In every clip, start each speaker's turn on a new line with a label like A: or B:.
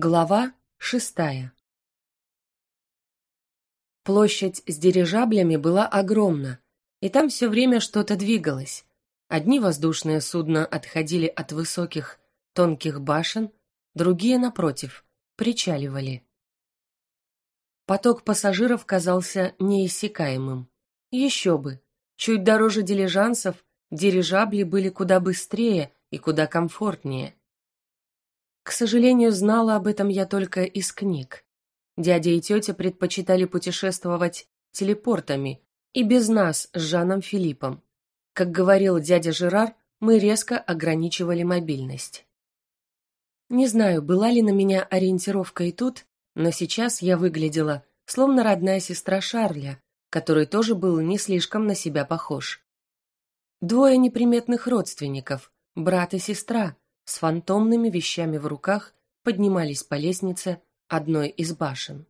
A: Глава шестая Площадь с дирижаблями была огромна, и там все время что-то двигалось. Одни воздушные судна отходили от высоких, тонких башен, другие, напротив, причаливали. Поток пассажиров казался неиссякаемым. Еще бы, чуть дороже дилижансов, дирижабли были куда быстрее и куда комфортнее. К сожалению, знала об этом я только из книг. Дядя и тетя предпочитали путешествовать телепортами и без нас с Жаном Филиппом. Как говорил дядя Жерар, мы резко ограничивали мобильность. Не знаю, была ли на меня ориентировка и тут, но сейчас я выглядела словно родная сестра Шарля, который тоже был не слишком на себя похож. Двое неприметных родственников, брат и сестра, с фантомными вещами в руках поднимались по лестнице одной из башен.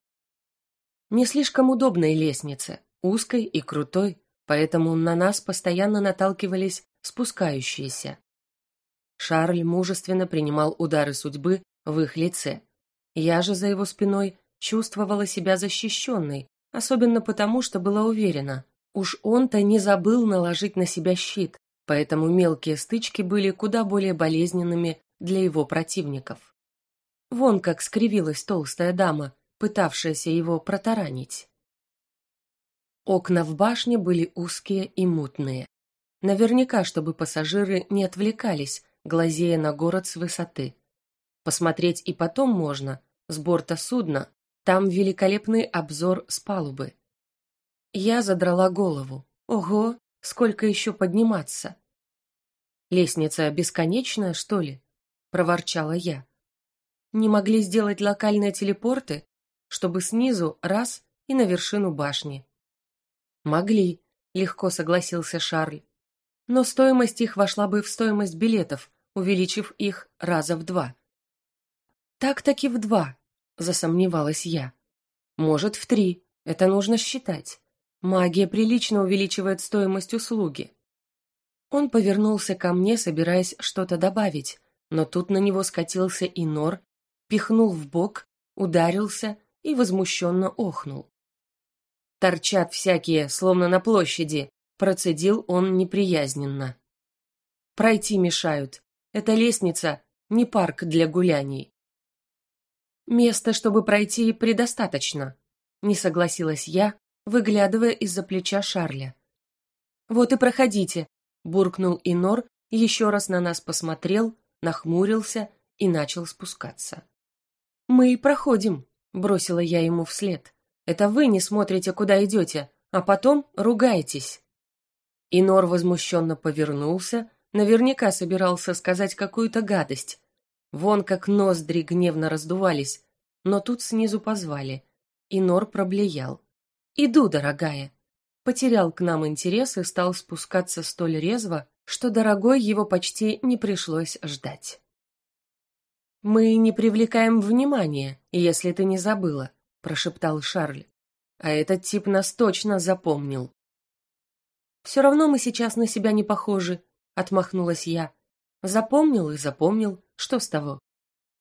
A: Не слишком удобной лестнице, узкой и крутой, поэтому на нас постоянно наталкивались спускающиеся. Шарль мужественно принимал удары судьбы в их лице. Я же за его спиной чувствовала себя защищенной, особенно потому, что была уверена, уж он-то не забыл наложить на себя щит, поэтому мелкие стычки были куда более болезненными для его противников. Вон как скривилась толстая дама, пытавшаяся его протаранить. Окна в башне были узкие и мутные. Наверняка, чтобы пассажиры не отвлекались, глазея на город с высоты. Посмотреть и потом можно, с борта судна, там великолепный обзор с палубы. Я задрала голову. Ого, Сколько еще подниматься? Лестница бесконечная, что ли? проворчала я. Не могли сделать локальные телепорты, чтобы снизу раз и на вершину башни. Могли, легко согласился Шарль. Но стоимость их вошла бы в стоимость билетов, увеличив их раза в два. Так-таки в два, засомневалась я. Может, в три. Это нужно считать. Магия прилично увеличивает стоимость услуги. Он повернулся ко мне, собираясь что-то добавить, но тут на него скатился Инор, пихнул в бок, ударился и возмущенно охнул. Торчат всякие, словно на площади, процедил он неприязненно. Пройти мешают. Эта лестница не парк для гуляний. Места, чтобы пройти, предостаточно, не согласилась я, выглядывая из-за плеча Шарля. «Вот и проходите», — буркнул Инор, еще раз на нас посмотрел, нахмурился и начал спускаться. «Мы и проходим», — бросила я ему вслед. «Это вы не смотрите, куда идете, а потом ругаетесь». Инор возмущенно повернулся, наверняка собирался сказать какую-то гадость. Вон как ноздри гневно раздувались, но тут снизу позвали. Инор проблеял. «Иду, дорогая». Потерял к нам интерес и стал спускаться столь резво, что дорогой его почти не пришлось ждать. «Мы не привлекаем внимания, если ты не забыла», — прошептал Шарль. «А этот тип нас точно запомнил». «Все равно мы сейчас на себя не похожи», — отмахнулась я. «Запомнил и запомнил, что с того?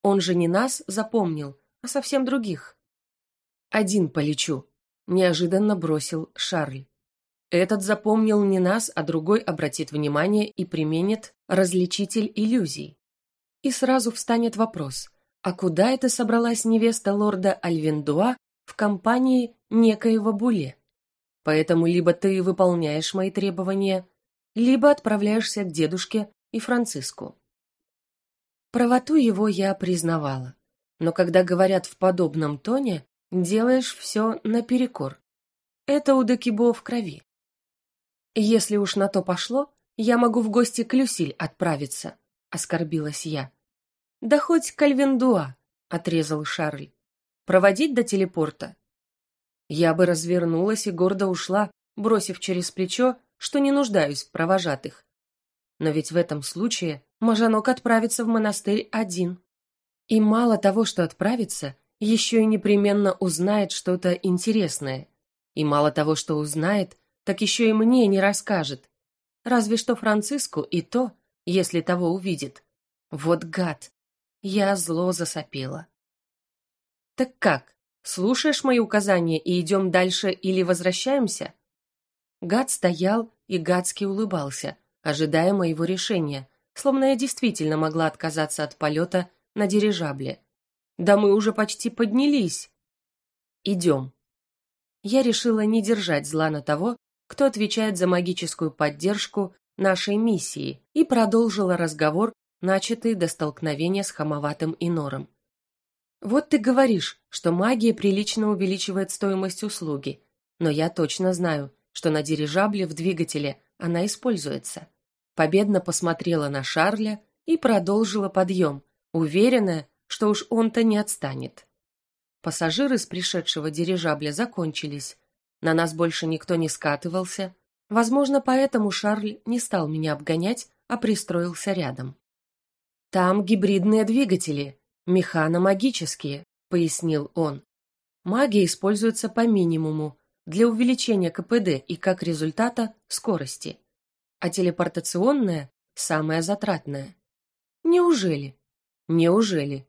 A: Он же не нас запомнил, а совсем других». «Один полечу», неожиданно бросил Шарль. Этот запомнил не нас, а другой обратит внимание и применит различитель иллюзий. И сразу встанет вопрос: а куда это собралась невеста лорда Альвендуа в компании некоего Буле? Поэтому либо ты выполняешь мои требования, либо отправляешься к дедушке и Франциску. Правоту его я признавала, но когда говорят в подобном тоне, Делаешь все наперекор. Это у Декибо в крови. Если уж на то пошло, я могу в гости к Люсиль отправиться, оскорбилась я. Да хоть к Альвендуа, отрезал Шарль. Проводить до телепорта. Я бы развернулась и гордо ушла, бросив через плечо, что не нуждаюсь в провожатых. Но ведь в этом случае Мажанок отправится в монастырь один. И мало того, что отправится, еще и непременно узнает что-то интересное. И мало того, что узнает, так еще и мне не расскажет. Разве что Франциску и то, если того увидит. Вот гад. Я зло засопела. Так как? Слушаешь мои указания и идем дальше или возвращаемся? Гад стоял и гадски улыбался, ожидая моего решения, словно я действительно могла отказаться от полета на дирижабле. Да мы уже почти поднялись. Идем. Я решила не держать зла на того, кто отвечает за магическую поддержку нашей миссии, и продолжила разговор, начатый до столкновения с хамоватым инором. Вот ты говоришь, что магия прилично увеличивает стоимость услуги, но я точно знаю, что на дирижабле в двигателе она используется. Победно посмотрела на Шарля и продолжила подъем, уверенная, что уж он-то не отстанет. Пассажиры с пришедшего дирижабля закончились. На нас больше никто не скатывался. Возможно, поэтому Шарль не стал меня обгонять, а пристроился рядом. Там гибридные двигатели, «Механомагические», — пояснил он. «Магия используется по минимуму для увеличения КПД и, как результата, скорости. А телепортационная – самая затратная». «Неужели?» «Неужели?»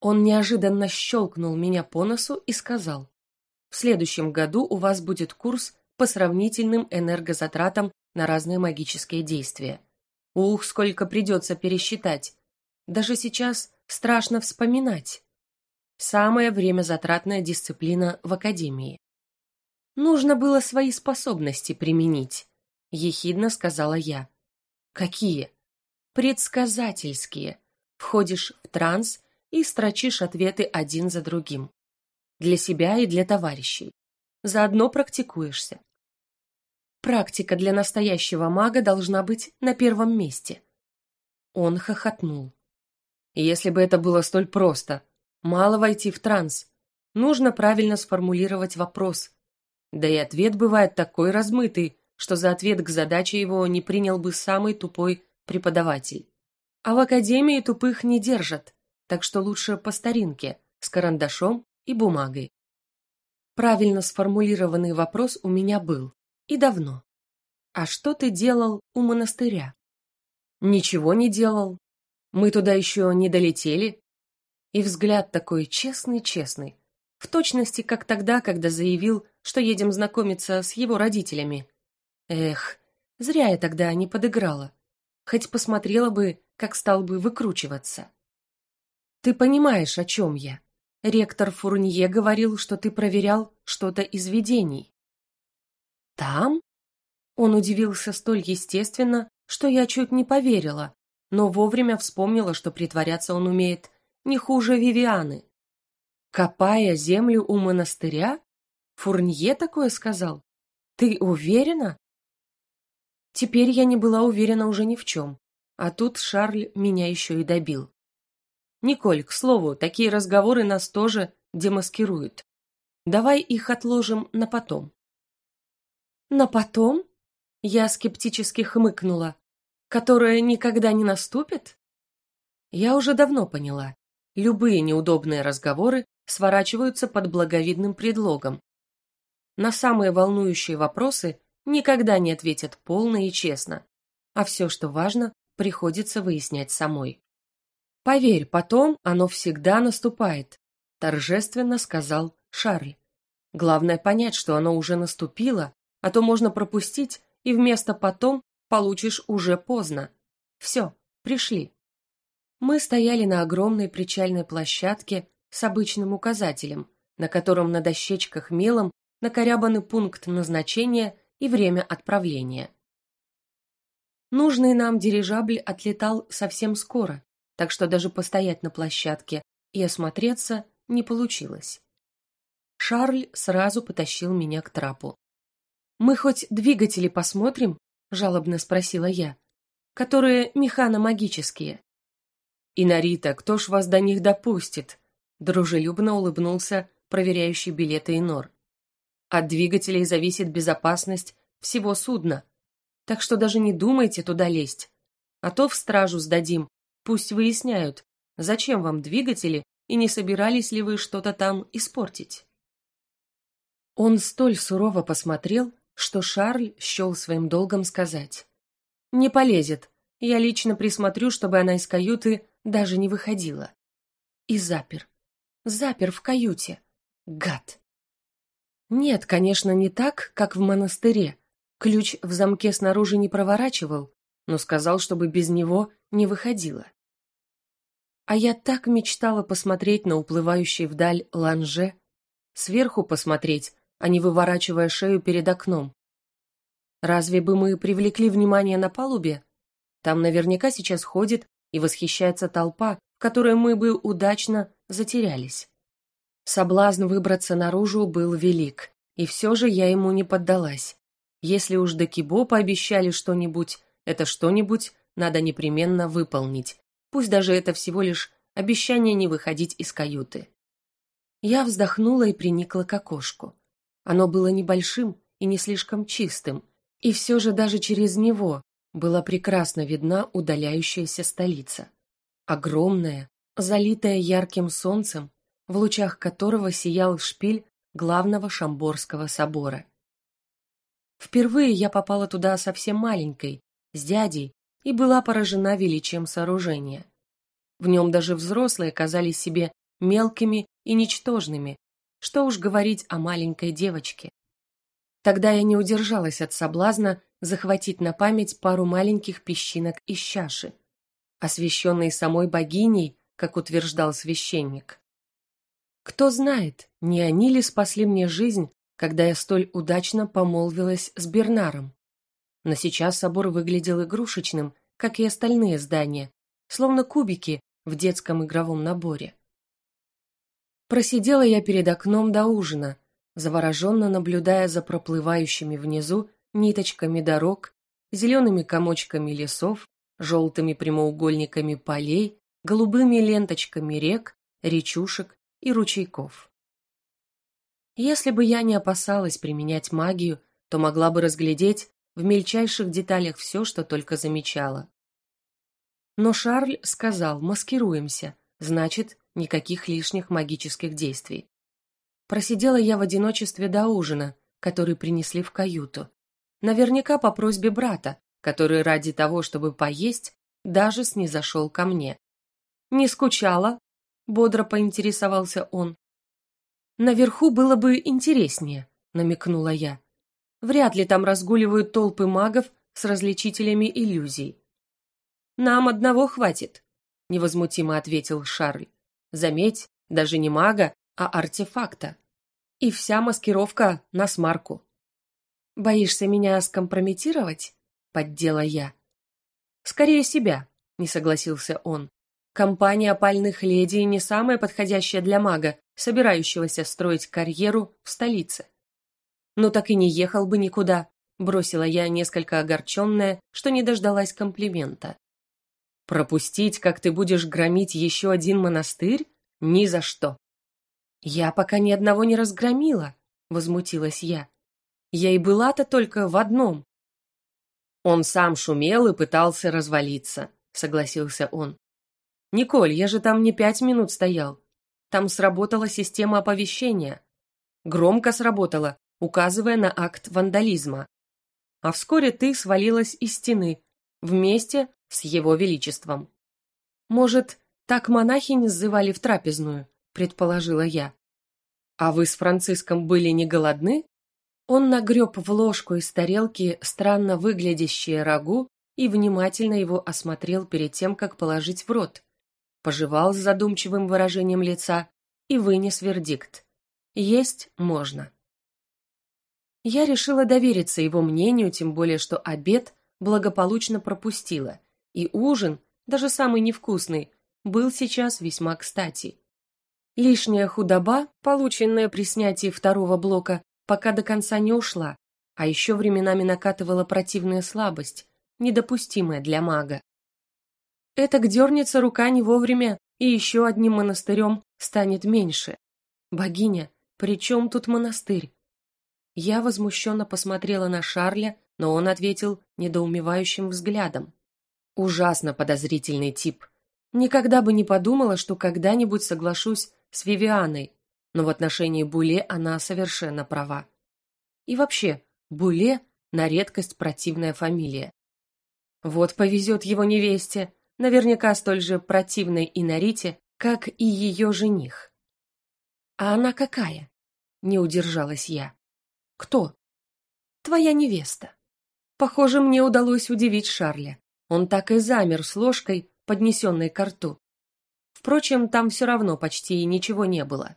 A: Он неожиданно щелкнул меня по носу и сказал, «В следующем году у вас будет курс по сравнительным энергозатратам на разные магические действия. Ух, сколько придется пересчитать. Даже сейчас страшно вспоминать. Самая времязатратная дисциплина в академии. Нужно было свои способности применить, ехидно сказала я. Какие? Предсказательские. Входишь в транс и строчишь ответы один за другим. Для себя и для товарищей. Заодно практикуешься. Практика для настоящего мага должна быть на первом месте. Он хохотнул. Если бы это было столь просто. Мало войти в транс. Нужно правильно сформулировать вопрос. Да и ответ бывает такой размытый, что за ответ к задаче его не принял бы самый тупой преподаватель. А в академии тупых не держат, так что лучше по старинке, с карандашом и бумагой. Правильно сформулированный вопрос у меня был. И давно. А что ты делал у монастыря? Ничего не делал, мы туда еще не долетели. И взгляд такой честный-честный. В точности, как тогда, когда заявил, что едем знакомиться с его родителями. Эх, зря я тогда не подыграла. Хоть посмотрела бы, как стал бы выкручиваться. Ты понимаешь, о чем я. Ректор Фурнье говорил, что ты проверял что-то из видений. Там? Он удивился столь естественно, что я чуть не поверила, но вовремя вспомнила, что притворяться он умеет не хуже Вивианы. Копая землю у монастыря? Фурнье такое сказал? Ты уверена? Теперь я не была уверена уже ни в чем, а тут Шарль меня еще и добил. Николь, к слову, такие разговоры нас тоже демаскируют. Давай их отложим на потом. На потом? Я скептически хмыкнула которая никогда не наступит? Я уже давно поняла. Любые неудобные разговоры сворачиваются под благовидным предлогом. На самые волнующие вопросы никогда не ответят полно и честно, а все, что важно, приходится выяснять самой. Поверь, потом оно всегда наступает, торжественно сказал Шарль. Главное понять, что оно уже наступило, а то можно пропустить и вместо потом получишь уже поздно. Все, пришли. Мы стояли на огромной причальной площадке с обычным указателем, на котором на дощечках мелом накорябаны пункт назначения и время отправления. Нужный нам дирижабль отлетал совсем скоро, так что даже постоять на площадке и осмотреться не получилось. Шарль сразу потащил меня к трапу. «Мы хоть двигатели посмотрим?» жалобно спросила я. Которые механомагические. Инарита, кто ж вас до них допустит? Дружелюбно улыбнулся проверяющий билеты Инор. От двигателей зависит безопасность всего судна. Так что даже не думайте туда лезть. А то в стражу сдадим. Пусть выясняют, зачем вам двигатели и не собирались ли вы что-то там испортить. Он столь сурово посмотрел, что Шарль счел своим долгом сказать. «Не полезет. Я лично присмотрю, чтобы она из каюты даже не выходила». И запер. Запер в каюте. Гад. Нет, конечно, не так, как в монастыре. Ключ в замке снаружи не проворачивал, но сказал, чтобы без него не выходила. А я так мечтала посмотреть на уплывающий вдаль ланже, сверху посмотреть, а не выворачивая шею перед окном. Разве бы мы привлекли внимание на палубе? Там наверняка сейчас ходит и восхищается толпа, в которой мы бы удачно затерялись. Соблазн выбраться наружу был велик, и все же я ему не поддалась. Если уж до Кибо пообещали что-нибудь, это что-нибудь надо непременно выполнить, пусть даже это всего лишь обещание не выходить из каюты. Я вздохнула и приникла к окошку. Оно было небольшим и не слишком чистым, и все же даже через него была прекрасно видна удаляющаяся столица. Огромная, залитая ярким солнцем, в лучах которого сиял шпиль главного Шамборского собора. Впервые я попала туда совсем маленькой, с дядей, и была поражена величием сооружения. В нем даже взрослые казались себе мелкими и ничтожными, что уж говорить о маленькой девочке. Тогда я не удержалась от соблазна захватить на память пару маленьких песчинок из чаши, освященной самой богиней, как утверждал священник. Кто знает, не они ли спасли мне жизнь, когда я столь удачно помолвилась с Бернаром. Но сейчас собор выглядел игрушечным, как и остальные здания, словно кубики в детском игровом наборе. Просидела я перед окном до ужина, завороженно наблюдая за проплывающими внизу ниточками дорог, зелеными комочками лесов, желтыми прямоугольниками полей, голубыми ленточками рек, речушек и ручейков. Если бы я не опасалась применять магию, то могла бы разглядеть в мельчайших деталях все, что только замечала. Но Шарль сказал, маскируемся, значит, никаких лишних магических действий. Просидела я в одиночестве до ужина, который принесли в каюту. Наверняка по просьбе брата, который ради того, чтобы поесть, даже снизошел ко мне. «Не скучала?» — бодро поинтересовался он. «Наверху было бы интереснее», — намекнула я. «Вряд ли там разгуливают толпы магов с различителями иллюзий». «Нам одного хватит», — невозмутимо ответил Шарль. «Заметь, даже не мага, а артефакта. И вся маскировка на смарку». «Боишься меня скомпрометировать?» — поддела я. «Скорее себя», — не согласился он. «Компания опальных леди не самая подходящая для мага, собирающегося строить карьеру в столице». «Ну так и не ехал бы никуда», — бросила я, несколько огорченная, что не дождалась комплимента. «Пропустить, как ты будешь громить еще один монастырь? Ни за что!» «Я пока ни одного не разгромила», — возмутилась я. Я и была-то только в одном. Он сам шумел и пытался развалиться, согласился он. Николь, я же там не пять минут стоял. Там сработала система оповещения. Громко сработала, указывая на акт вандализма. А вскоре ты свалилась из стены, вместе с его величеством. Может, так монахинь сзывали в трапезную, предположила я. А вы с Франциском были не голодны? Он нагреб в ложку из тарелки странно выглядящее рагу и внимательно его осмотрел перед тем, как положить в рот. Пожевал с задумчивым выражением лица и вынес вердикт. Есть можно. Я решила довериться его мнению, тем более что обед благополучно пропустила, и ужин, даже самый невкусный, был сейчас весьма кстати. Лишняя худоба, полученная при снятии второго блока, пока до конца не ушла, а еще временами накатывала противная слабость, недопустимая для мага. Это дернется рука не вовремя, и еще одним монастырем станет меньше. Богиня, при чем тут монастырь? Я возмущенно посмотрела на Шарля, но он ответил недоумевающим взглядом. Ужасно подозрительный тип. Никогда бы не подумала, что когда-нибудь соглашусь с Вивианой, но в отношении Буле она совершенно права. И вообще, Буле на редкость противная фамилия. Вот повезет его невесте, наверняка столь же противной и Нарите, как и ее жених. А она какая? Не удержалась я. Кто? Твоя невеста. Похоже, мне удалось удивить Шарля. Он так и замер с ложкой, поднесенной к рту. Впрочем, там все равно почти ничего не было.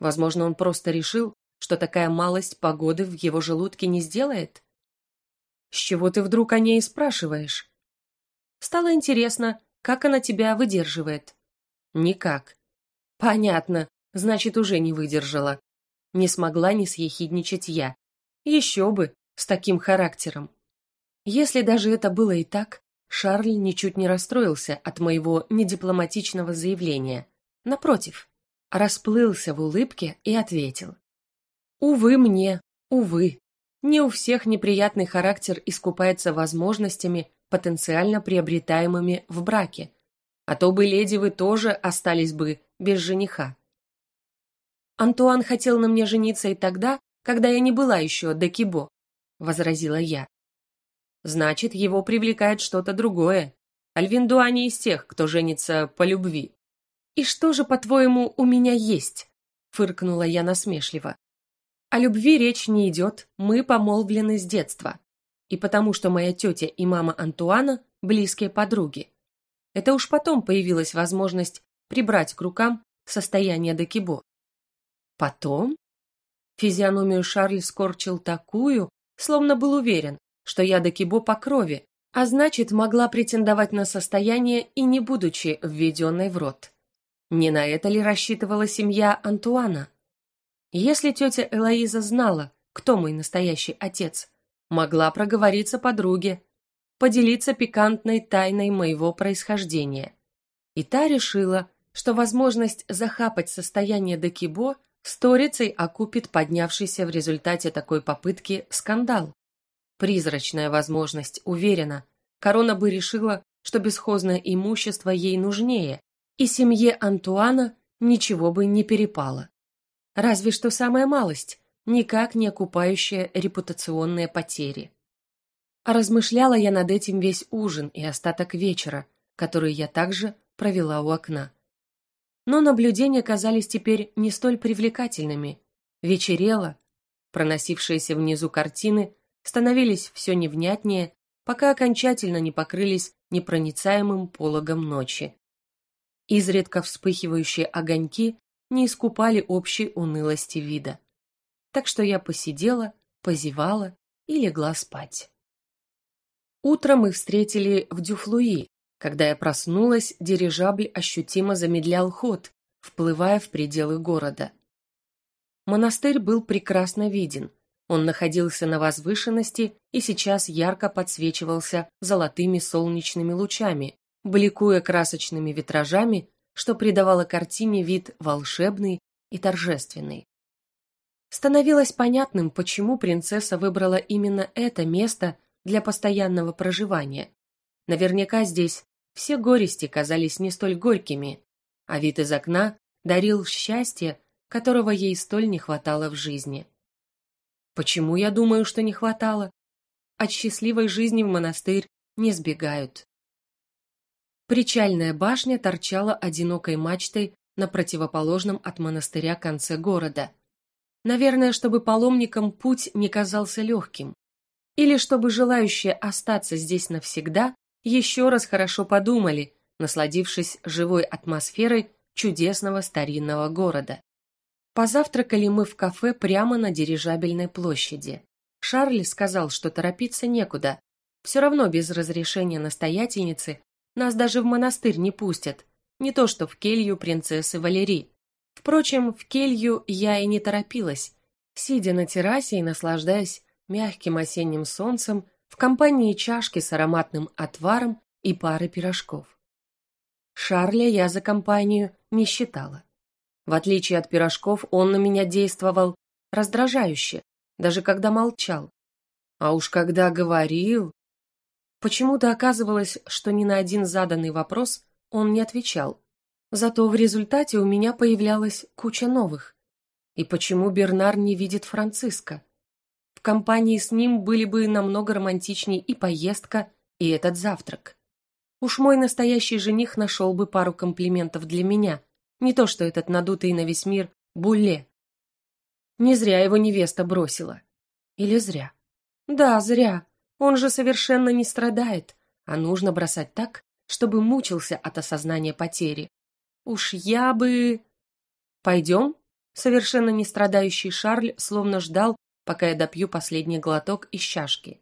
A: Возможно, он просто решил, что такая малость погоды в его желудке не сделает? С чего ты вдруг о ней спрашиваешь? Стало интересно, как она тебя выдерживает. Никак. Понятно, значит, уже не выдержала. Не смогла не съехидничать я. Еще бы, с таким характером. Если даже это было и так, Шарль ничуть не расстроился от моего недипломатичного заявления. Напротив, расплылся в улыбке и ответил. «Увы мне, увы. Не у всех неприятный характер искупается возможностями, потенциально приобретаемыми в браке. А то бы, леди, вы тоже остались бы без жениха. Антуан хотел на мне жениться и тогда, когда я не была еще Декибо, возразила я. Значит, его привлекает что-то другое. Альвиндуа не из тех, кто женится по любви. И что же, по-твоему, у меня есть? Фыркнула я насмешливо. О любви речь не идет, мы помолвлены с детства. И потому что моя тетя и мама Антуана – близкие подруги. Это уж потом появилась возможность прибрать к рукам состояние Декибо. Потом? Физиономию Шарль скорчил такую, словно был уверен, что я Декибо по крови, а значит, могла претендовать на состояние и не будучи введенной в рот. Не на это ли рассчитывала семья Антуана? Если тетя Элоиза знала, кто мой настоящий отец, могла проговориться подруге, поделиться пикантной тайной моего происхождения. И та решила, что возможность захапать состояние Декибо сторицей окупит поднявшийся в результате такой попытки скандал. Призрачная возможность, уверена, корона бы решила, что бесхозное имущество ей нужнее, и семье Антуана ничего бы не перепало. Разве что самая малость, никак не окупающая репутационные потери. А размышляла я над этим весь ужин и остаток вечера, который я также провела у окна. Но наблюдения казались теперь не столь привлекательными. Вечерело, проносившиеся внизу картины становились все невнятнее, пока окончательно не покрылись непроницаемым пологом ночи. Изредка вспыхивающие огоньки не искупали общей унылости вида. Так что я посидела, позевала и легла спать. Утром мы встретили в Дюфлуи. Когда я проснулась, дирижабль ощутимо замедлял ход, вплывая в пределы города. Монастырь был прекрасно виден. Он находился на возвышенности и сейчас ярко подсвечивался золотыми солнечными лучами, бликуя красочными витражами, что придавало картине вид волшебный и торжественный. Становилось понятным, почему принцесса выбрала именно это место для постоянного проживания. Наверняка здесь все горести казались не столь горькими, а вид из окна дарил счастье, которого ей столь не хватало в жизни. Почему я думаю, что не хватало? От счастливой жизни в монастырь не сбегают. Причальная башня торчала одинокой мачтой на противоположном от монастыря конце города. Наверное, чтобы паломникам путь не казался легким. Или чтобы желающие остаться здесь навсегда еще раз хорошо подумали, насладившись живой атмосферой чудесного старинного города. Позавтракали мы в кафе прямо на дирижабельной площади. Шарль сказал, что торопиться некуда. Все равно без разрешения настоятельницы нас даже в монастырь не пустят, не то что в келью принцессы Валерии. Впрочем, в келью я и не торопилась, сидя на террасе и наслаждаясь мягким осенним солнцем в компании чашки с ароматным отваром и пары пирожков. Шарля я за компанию не считала. В отличие от пирожков, он на меня действовал раздражающе, даже когда молчал. А уж когда говорил... Почему-то оказывалось, что ни на один заданный вопрос он не отвечал. Зато в результате у меня появлялась куча новых. И почему Бернар не видит Франциска? В компании с ним были бы намного романтичнее и поездка, и этот завтрак. Уж мой настоящий жених нашел бы пару комплиментов для меня, не то что этот надутый на весь мир Булле. Не зря его невеста бросила. Или зря? Да, зря. Он же совершенно не страдает, а нужно бросать так, чтобы мучился от осознания потери. Уж я бы... Пойдем? Совершенно не страдающий Шарль словно ждал, пока я допью последний глоток из чашки.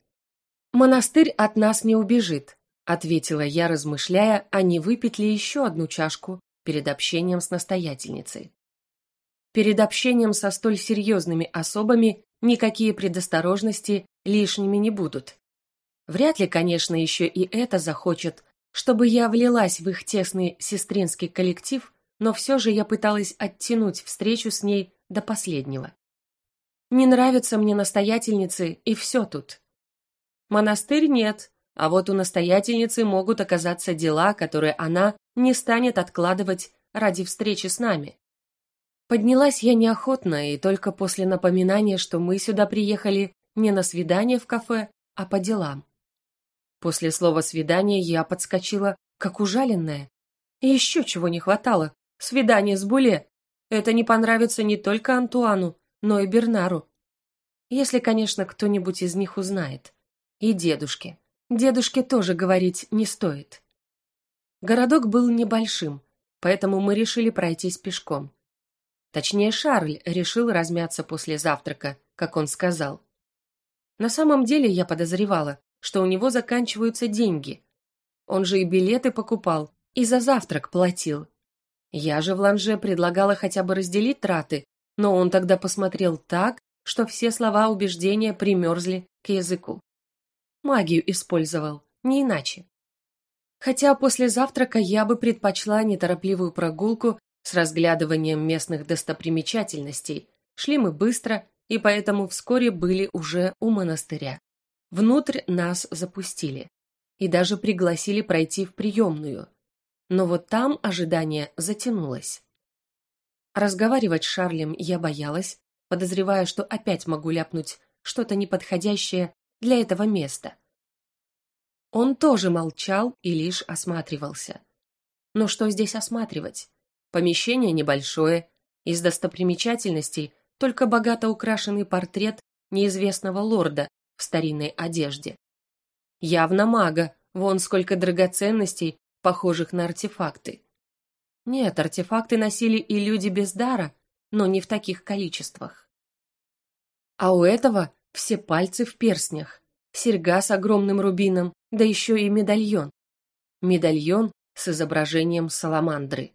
A: «Монастырь от нас не убежит», — ответила я, размышляя, а не выпить ли еще одну чашку перед общением с настоятельницей. Перед общением со столь серьезными особами никакие предосторожности лишними не будут. Вряд ли, конечно, еще и это захочет, чтобы я влилась в их тесный сестринский коллектив, но все же я пыталась оттянуть встречу с ней до последнего. Не нравятся мне настоятельницы, и все тут. Монастырь нет, а вот у настоятельницы могут оказаться дела, которые она не станет откладывать ради встречи с нами. Поднялась я неохотно и только после напоминания, что мы сюда приехали не на свидание в кафе, а по делам. После слова «свидание» я подскочила, как ужаленная. Еще чего не хватало. Свидание с Буле. Это не понравится не только Антуану, но и Бернару. Если, конечно, кто-нибудь из них узнает. И дедушке. Дедушке тоже говорить не стоит. Городок был небольшим, поэтому мы решили пройтись пешком. Точнее, Шарль решил размяться после завтрака, как он сказал. На самом деле я подозревала, что у него заканчиваются деньги. Он же и билеты покупал, и за завтрак платил. Я же в ланже предлагала хотя бы разделить траты, но он тогда посмотрел так, что все слова убеждения примерзли к языку. Магию использовал, не иначе. Хотя после завтрака я бы предпочла неторопливую прогулку с разглядыванием местных достопримечательностей. Шли мы быстро, и поэтому вскоре были уже у монастыря. Внутрь нас запустили и даже пригласили пройти в приемную. Но вот там ожидание затянулось. Разговаривать с Шарлем я боялась, подозревая, что опять могу ляпнуть что-то неподходящее для этого места. Он тоже молчал и лишь осматривался. Но что здесь осматривать? Помещение небольшое, из достопримечательностей только богато украшенный портрет неизвестного лорда в старинной одежде. Явно мага, вон сколько драгоценностей, похожих на артефакты. Нет, артефакты носили и люди без дара, но не в таких количествах. А у этого все пальцы в перстнях, серьга с огромным рубином, да еще и медальон. Медальон с изображением саламандры.